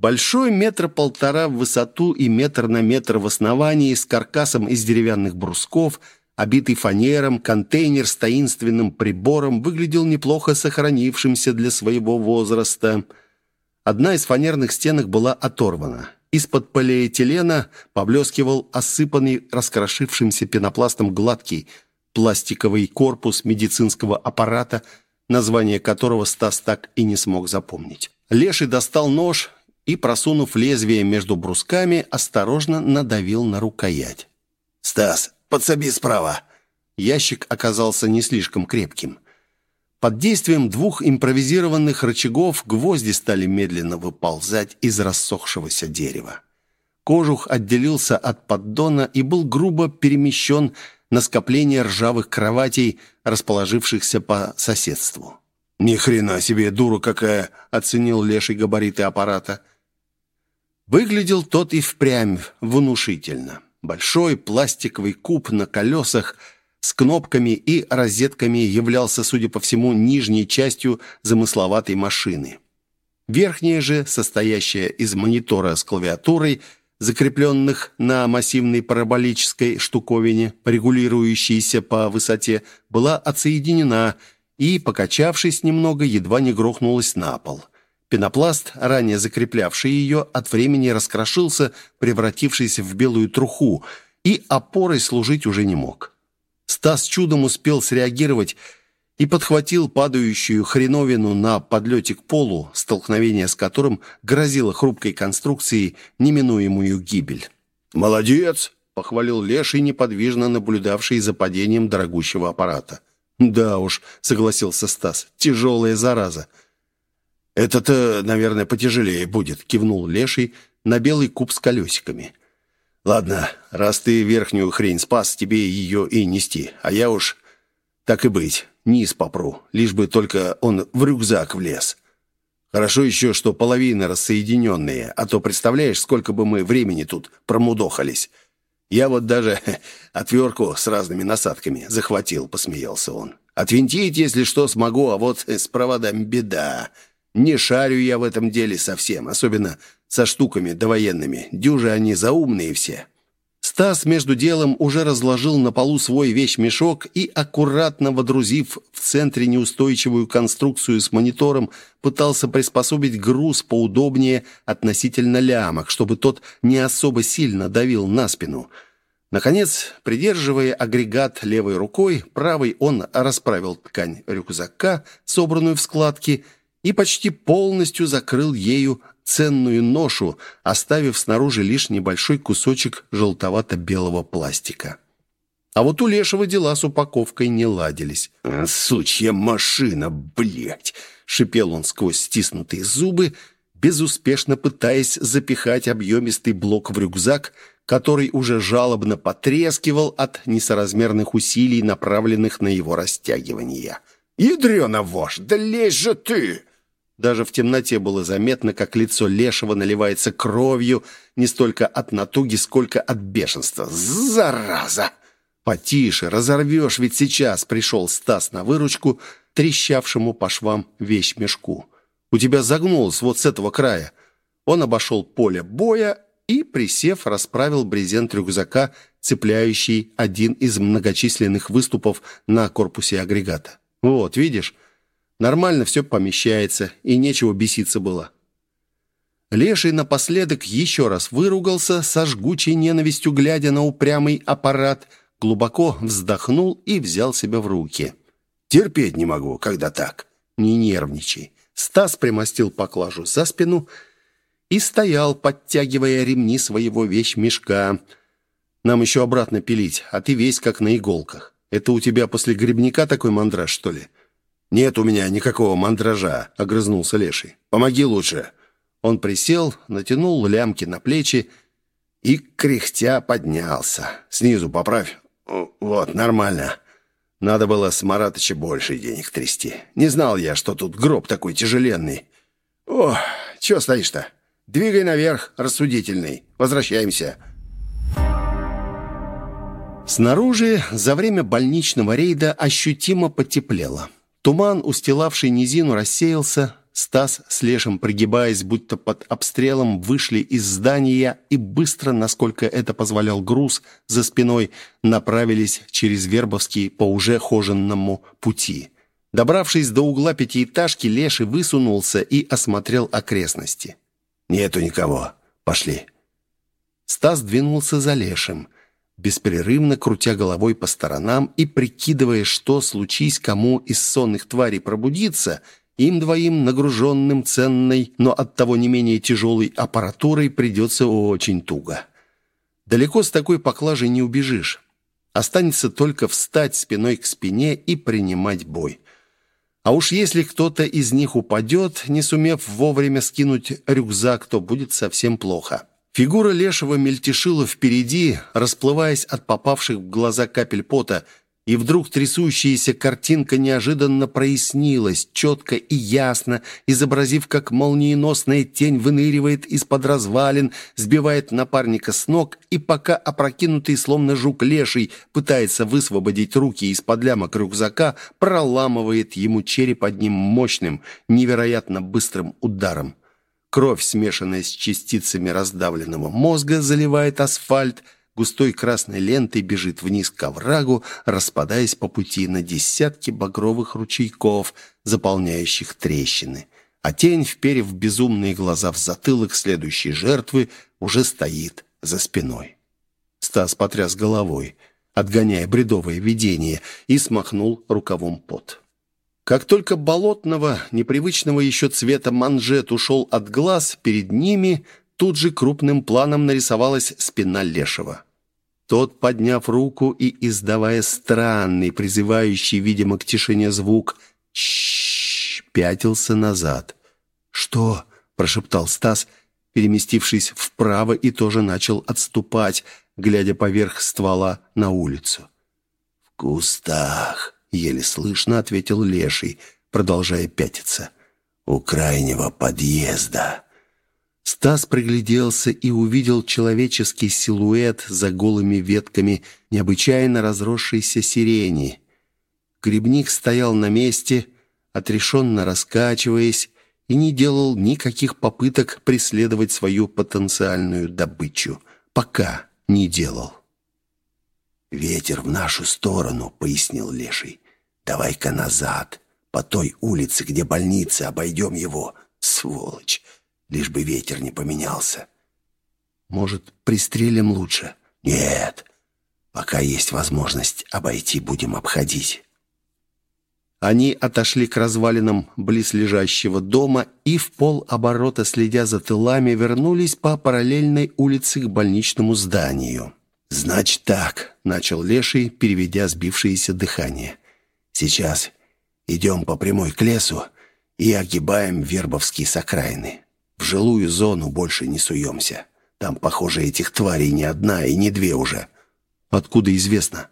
Большой метр полтора в высоту и метр на метр в основании с каркасом из деревянных брусков, обитый фанером, контейнер с таинственным прибором выглядел неплохо сохранившимся для своего возраста. Одна из фанерных стенок была оторвана. Из-под полиэтилена поблескивал осыпанный раскрошившимся пенопластом гладкий пластиковый корпус медицинского аппарата, название которого Стас так и не смог запомнить. Леший достал нож и, просунув лезвие между брусками, осторожно надавил на рукоять. «Стас, подсоби справа!» Ящик оказался не слишком крепким. Под действием двух импровизированных рычагов гвозди стали медленно выползать из рассохшегося дерева. Кожух отделился от поддона и был грубо перемещен на скопление ржавых кроватей, расположившихся по соседству. «Ни хрена себе, дура какая!» — оценил леший габариты аппарата. Выглядел тот и впрямь внушительно. Большой пластиковый куб на колесах с кнопками и розетками являлся, судя по всему, нижней частью замысловатой машины. Верхняя же, состоящая из монитора с клавиатурой, закрепленных на массивной параболической штуковине, регулирующейся по высоте, была отсоединена и, покачавшись немного, едва не грохнулась на пол. Пенопласт, ранее закреплявший ее, от времени раскрошился, превратившись в белую труху, и опорой служить уже не мог. Стас чудом успел среагировать и подхватил падающую хреновину на подлете к полу, столкновение с которым грозило хрупкой конструкции неминуемую гибель. «Молодец!» — похвалил Леший, неподвижно наблюдавший за падением дорогущего аппарата. «Да уж», — согласился Стас, — «тяжелая зараза». «Это-то, наверное, потяжелее будет», — кивнул Леший на белый куб с колесиками. «Ладно, раз ты верхнюю хрень спас, тебе ее и нести, а я уж, так и быть, низ попру, лишь бы только он в рюкзак влез. Хорошо еще, что половины рассоединенные, а то представляешь, сколько бы мы времени тут промудохались. Я вот даже [LAUGHS] отвертку с разными насадками захватил», — посмеялся он. «Отвинтить, если что, смогу, а вот с проводами беда». Не шарю я в этом деле совсем, особенно со штуками довоенными. Дюжи они заумные все. Стас между делом уже разложил на полу свой вещмешок и, аккуратно водрузив в центре неустойчивую конструкцию с монитором, пытался приспособить груз поудобнее относительно лямок, чтобы тот не особо сильно давил на спину. Наконец, придерживая агрегат левой рукой, правой он расправил ткань рюкзака, собранную в складки, и почти полностью закрыл ею ценную ношу, оставив снаружи лишь небольшой кусочек желтовато-белого пластика. А вот у Лешего дела с упаковкой не ладились. «Сучья машина, блядь!» — шипел он сквозь стиснутые зубы, безуспешно пытаясь запихать объемистый блок в рюкзак, который уже жалобно потрескивал от несоразмерных усилий, направленных на его растягивание. «Ядрена вошь, да лезь же ты!» Даже в темноте было заметно, как лицо Лешего наливается кровью не столько от натуги, сколько от бешенства. «Зараза!» «Потише, разорвешь, ведь сейчас пришел Стас на выручку, трещавшему по швам вещь-мешку. У тебя загнулось вот с этого края». Он обошел поле боя и, присев, расправил брезент рюкзака, цепляющий один из многочисленных выступов на корпусе агрегата. «Вот, видишь?» Нормально все помещается, и нечего беситься было. Леший напоследок еще раз выругался, со жгучей ненавистью глядя на упрямый аппарат, глубоко вздохнул и взял себя в руки. «Терпеть не могу, когда так». «Не нервничай». Стас примостил поклажу за спину и стоял, подтягивая ремни своего вещмешка. «Нам еще обратно пилить, а ты весь как на иголках. Это у тебя после грибника такой мандраж, что ли?» «Нет у меня никакого мандража», — огрызнулся Леший. «Помоги лучше». Он присел, натянул лямки на плечи и, кряхтя, поднялся. «Снизу поправь. Вот, нормально. Надо было с Маратыча больше денег трясти. Не знал я, что тут гроб такой тяжеленный. О, чего стоишь-то? Двигай наверх, рассудительный. Возвращаемся». Снаружи за время больничного рейда ощутимо потеплело. Туман, устилавший низину, рассеялся. Стас с Лешем, пригибаясь, будто под обстрелом, вышли из здания и быстро, насколько это позволял груз, за спиной направились через Вербовский по уже хоженному пути. Добравшись до угла пятиэтажки, Леший высунулся и осмотрел окрестности. «Нету никого. Пошли». Стас двинулся за Лешим – беспрерывно крутя головой по сторонам и прикидывая, что случись кому из сонных тварей пробудиться, им двоим, нагруженным ценной, но оттого не менее тяжелой аппаратурой, придется очень туго. Далеко с такой поклажей не убежишь. Останется только встать спиной к спине и принимать бой. А уж если кто-то из них упадет, не сумев вовремя скинуть рюкзак, то будет совсем плохо. Фигура Лешего мельтешила впереди, расплываясь от попавших в глаза капель пота, и вдруг трясущаяся картинка неожиданно прояснилась, четко и ясно, изобразив, как молниеносная тень выныривает из-под развалин, сбивает напарника с ног, и пока опрокинутый, словно жук леший, пытается высвободить руки из-под лямок рюкзака, проламывает ему череп одним мощным, невероятно быстрым ударом. Кровь, смешанная с частицами раздавленного мозга, заливает асфальт, густой красной лентой бежит вниз к оврагу, распадаясь по пути на десятки багровых ручейков, заполняющих трещины. А тень, вперев безумные глаза в затылок следующей жертвы, уже стоит за спиной. Стас потряс головой, отгоняя бредовое видение, и смахнул рукавом пот. Как только болотного, непривычного еще цвета манжет ушел от глаз, перед ними тут же крупным планом нарисовалась спина Лешего. Тот, подняв руку и издавая странный, призывающий, видимо, к тишине звук, «Чшшш!» пятился назад. «Что?» – прошептал Стас, переместившись вправо и тоже начал отступать, глядя поверх ствола на улицу. «В кустах!» Еле слышно ответил Леший, продолжая пятиться. «У крайнего подъезда». Стас пригляделся и увидел человеческий силуэт за голыми ветками необычайно разросшейся сирени. Грибник стоял на месте, отрешенно раскачиваясь, и не делал никаких попыток преследовать свою потенциальную добычу. Пока не делал. «Ветер в нашу сторону», — пояснил Леший. «Давай-ка назад, по той улице, где больница, обойдем его. Сволочь! Лишь бы ветер не поменялся». «Может, пристрелим лучше?» «Нет. Пока есть возможность обойти, будем обходить». Они отошли к развалинам близлежащего дома и в полоборота, следя за тылами, вернулись по параллельной улице к больничному зданию. «Значит так», — начал Леший, переведя сбившееся дыхание. «Сейчас идем по прямой к лесу и огибаем Вербовские с окраины. В жилую зону больше не суемся. Там, похоже, этих тварей не одна и не две уже. Откуда известно?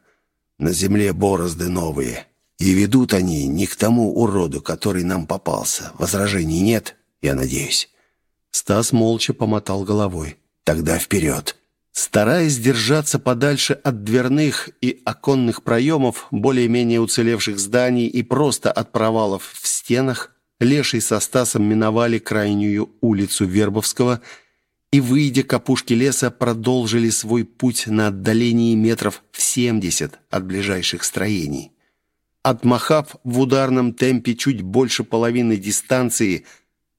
На земле борозды новые. И ведут они не к тому уроду, который нам попался. Возражений нет, я надеюсь». Стас молча помотал головой. «Тогда вперед!» Стараясь держаться подальше от дверных и оконных проемов, более-менее уцелевших зданий и просто от провалов в стенах, Леший со Стасом миновали крайнюю улицу Вербовского и, выйдя к опушке леса, продолжили свой путь на отдалении метров в 70 от ближайших строений. Отмахав в ударном темпе чуть больше половины дистанции,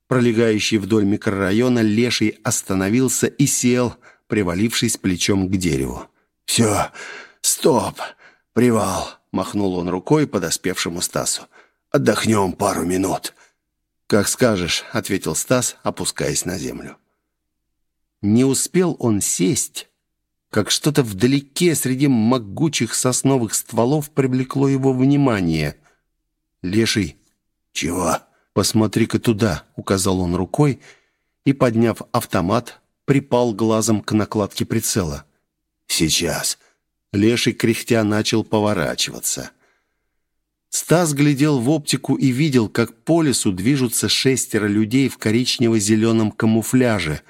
пролегающей вдоль микрорайона, Леший остановился и сел – привалившись плечом к дереву. «Все, стоп, привал!» — махнул он рукой подоспевшему Стасу. «Отдохнем пару минут». «Как скажешь», — ответил Стас, опускаясь на землю. Не успел он сесть, как что-то вдалеке среди могучих сосновых стволов привлекло его внимание. «Леший». «Чего?» «Посмотри-ка туда», — указал он рукой, и, подняв автомат, припал глазом к накладке прицела. «Сейчас». Леший кряхтя начал поворачиваться. Стас глядел в оптику и видел, как по лесу движутся шестеро людей в коричнево-зеленом камуфляже.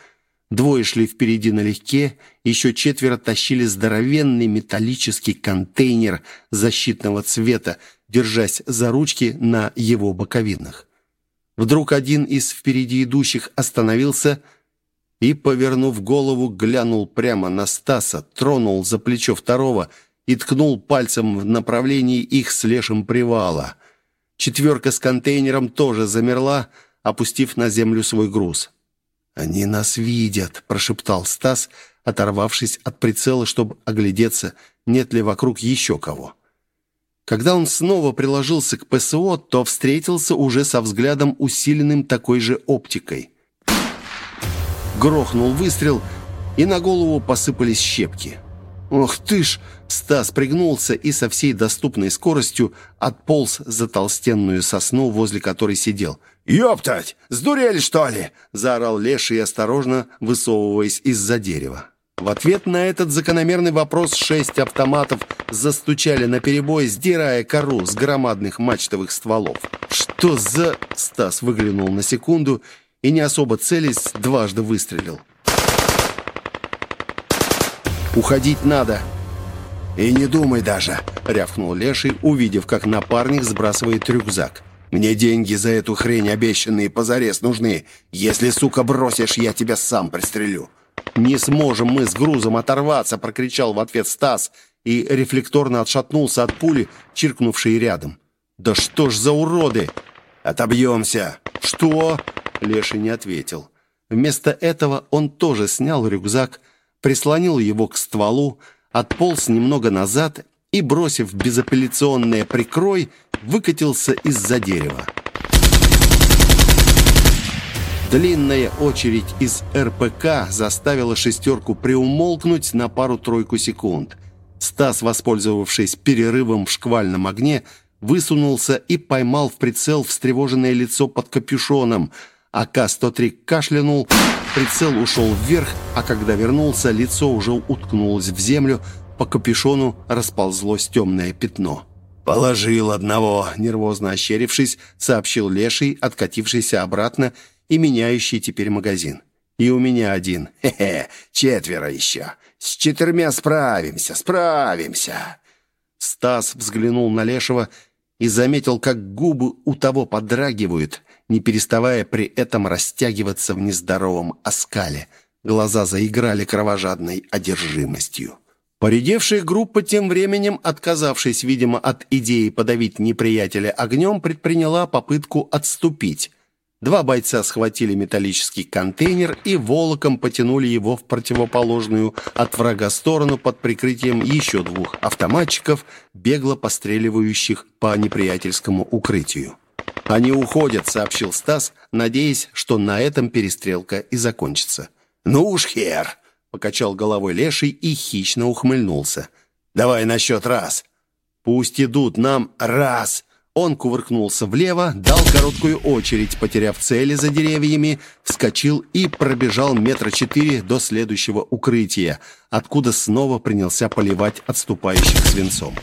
Двое шли впереди налегке, еще четверо тащили здоровенный металлический контейнер защитного цвета, держась за ручки на его боковинах. Вдруг один из впереди идущих остановился и, повернув голову, глянул прямо на Стаса, тронул за плечо второго и ткнул пальцем в направлении их с лешим привала. Четверка с контейнером тоже замерла, опустив на землю свой груз. «Они нас видят», — прошептал Стас, оторвавшись от прицела, чтобы оглядеться, нет ли вокруг еще кого. Когда он снова приложился к ПСО, то встретился уже со взглядом, усиленным такой же оптикой. Грохнул выстрел, и на голову посыпались щепки. «Ох ты ж!» Стас пригнулся и со всей доступной скоростью отполз за толстенную сосну, возле которой сидел. «Ёптать! Сдурели, что ли?» — заорал Леший, осторожно высовываясь из-за дерева. В ответ на этот закономерный вопрос шесть автоматов застучали на перебой, сдирая кору с громадных мачтовых стволов. «Что за...» — Стас выглянул на секунду и, не особо целясь, дважды выстрелил. «Уходить надо!» «И не думай даже!» — рявкнул Леший, увидев, как напарник сбрасывает рюкзак. «Мне деньги за эту хрень обещанные позарез нужны. Если, сука, бросишь, я тебя сам пристрелю». «Не сможем мы с грузом оторваться!» — прокричал в ответ Стас и рефлекторно отшатнулся от пули, чиркнувшей рядом. «Да что ж за уроды!» «Отобьемся!» «Что?» — Леший не ответил. Вместо этого он тоже снял рюкзак, прислонил его к стволу, отполз немного назад и, бросив безапелляционное прикрой, выкатился из-за дерева. Длинная очередь из РПК заставила шестерку приумолкнуть на пару-тройку секунд. Стас, воспользовавшись перерывом в шквальном огне, высунулся и поймал в прицел встревоженное лицо под капюшоном – АК-103 кашлянул, прицел ушел вверх, а когда вернулся, лицо уже уткнулось в землю, по капюшону расползлось темное пятно. «Положил одного», — нервозно ощерившись, сообщил Леший, откатившийся обратно и меняющий теперь магазин. «И у меня один. Хе-хе, четверо еще. С четырьмя справимся, справимся». Стас взглянул на Лешего и заметил, как губы у того подрагивают, не переставая при этом растягиваться в нездоровом оскале. Глаза заиграли кровожадной одержимостью. Поредевшая группа тем временем, отказавшись, видимо, от идеи подавить неприятеля огнем, предприняла попытку отступить. Два бойца схватили металлический контейнер и волоком потянули его в противоположную от врага сторону под прикрытием еще двух автоматчиков, бегло постреливающих по неприятельскому укрытию. «Они уходят», — сообщил Стас, надеясь, что на этом перестрелка и закончится. «Ну уж хер!» — покачал головой леший и хищно ухмыльнулся. «Давай на счет раз». «Пусть идут, нам раз!» Он кувыркнулся влево, дал короткую очередь, потеряв цели за деревьями, вскочил и пробежал метра четыре до следующего укрытия, откуда снова принялся поливать отступающих свинцом.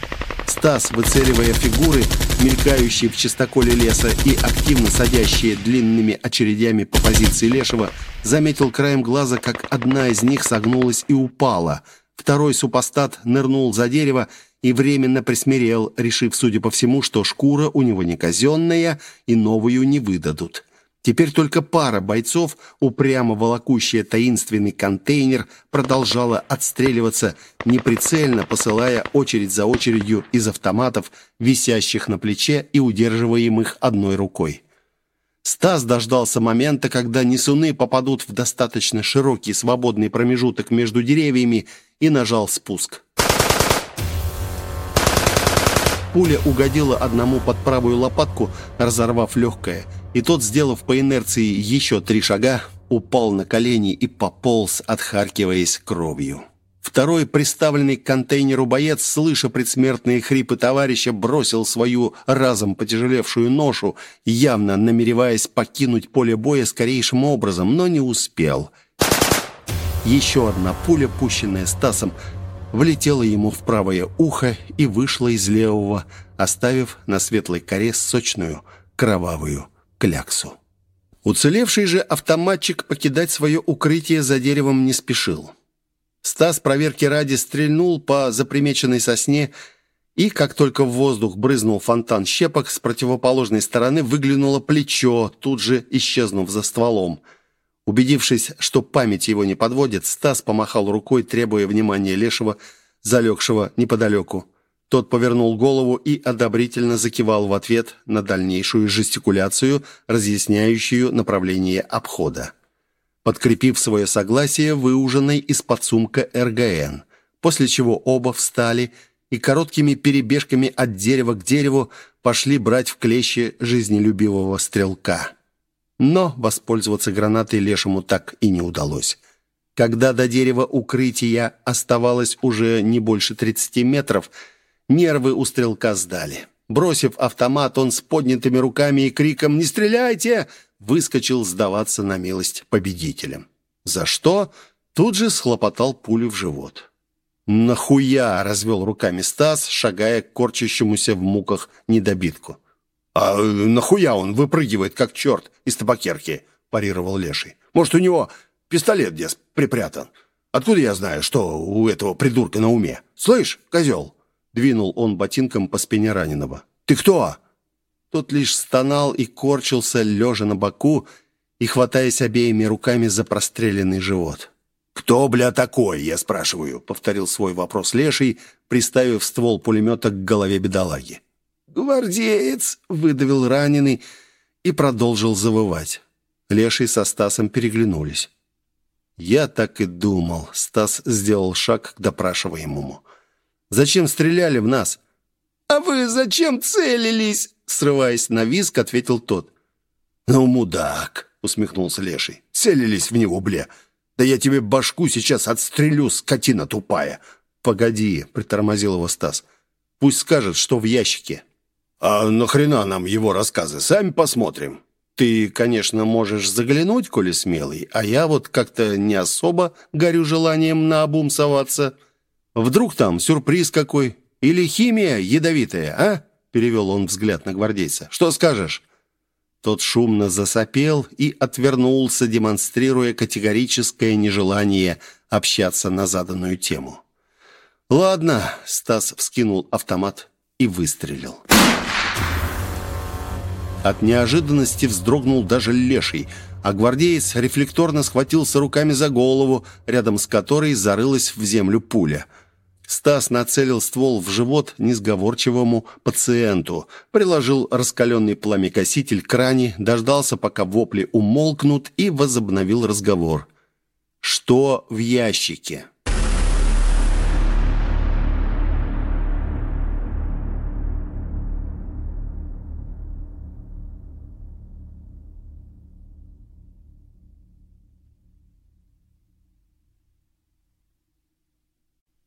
Стас, выцеливая фигуры, мелькающие в чистоколе леса и активно садящие длинными очередями по позиции Лешего, заметил краем глаза, как одна из них согнулась и упала. Второй супостат нырнул за дерево и временно присмирел, решив, судя по всему, что шкура у него не казенная и новую не выдадут. Теперь только пара бойцов, упрямо волокущая таинственный контейнер, продолжала отстреливаться, неприцельно посылая очередь за очередью из автоматов, висящих на плече и удерживаемых одной рукой. Стас дождался момента, когда несуны попадут в достаточно широкий свободный промежуток между деревьями и нажал спуск. Пуля угодила одному под правую лопатку, разорвав легкое, и тот, сделав по инерции еще три шага, упал на колени и пополз, отхаркиваясь кровью. Второй, приставленный к контейнеру боец, слыша предсмертные хрипы товарища, бросил свою разом потяжелевшую ношу, явно намереваясь покинуть поле боя скорейшим образом, но не успел. Еще одна пуля, пущенная Стасом, влетела ему в правое ухо и вышла из левого, оставив на светлой коре сочную кровавую кляксу. Уцелевший же автоматчик покидать свое укрытие за деревом не спешил. Стас проверки ради стрельнул по запримеченной сосне, и как только в воздух брызнул фонтан щепок, с противоположной стороны выглянуло плечо, тут же исчезнув за стволом. Убедившись, что память его не подводит, Стас помахал рукой, требуя внимания Лешего, залегшего неподалеку. Тот повернул голову и одобрительно закивал в ответ на дальнейшую жестикуляцию, разъясняющую направление обхода. Подкрепив свое согласие выуженной из-под сумка РГН, после чего оба встали и короткими перебежками от дерева к дереву пошли брать в клещи жизнелюбивого стрелка. Но воспользоваться гранатой лешему так и не удалось. Когда до дерева укрытия оставалось уже не больше 30 метров – Нервы у стрелка сдали. Бросив автомат, он с поднятыми руками и криком «Не стреляйте!» выскочил сдаваться на милость победителям. За что? Тут же схлопотал пулю в живот. «Нахуя?» — развел руками Стас, шагая к корчащемуся в муках недобитку. «А нахуя он выпрыгивает, как черт, из табакерки?» — парировал Леший. «Может, у него пистолет, дес, припрятан? Откуда я знаю, что у этого придурка на уме? Слышь, козел?» Двинул он ботинком по спине раненого. «Ты кто?» Тот лишь стонал и корчился, лежа на боку и хватаясь обеими руками за простреленный живот. «Кто, бля, такой?» — я спрашиваю, — повторил свой вопрос Леший, приставив ствол пулемета к голове бедолаги. «Гвардеец!» — выдавил раненый и продолжил завывать. Леший со Стасом переглянулись. «Я так и думал», — Стас сделал шаг к допрашиваемому. Зачем стреляли в нас?» «А вы зачем целились?» Срываясь на виск, ответил тот. «Ну, мудак!» — усмехнулся Леший. «Целились в него, бля! Да я тебе башку сейчас отстрелю, скотина тупая!» «Погоди!» — притормозил его Стас. «Пусть скажет, что в ящике». «А нахрена нам его рассказы? Сами посмотрим». «Ты, конечно, можешь заглянуть, коли смелый, а я вот как-то не особо горю желанием на обум соваться». Вдруг там сюрприз какой? Или химия ядовитая, а?» Перевел он взгляд на гвардейца. «Что скажешь?» Тот шумно засопел и отвернулся, демонстрируя категорическое нежелание общаться на заданную тему. «Ладно», — Стас вскинул автомат и выстрелил. От неожиданности вздрогнул даже леший, а гвардеец рефлекторно схватился руками за голову, рядом с которой зарылась в землю пуля — Стас нацелил ствол в живот несговорчивому пациенту, приложил раскаленный пламекоситель к ране, дождался, пока вопли умолкнут, и возобновил разговор. «Что в ящике?»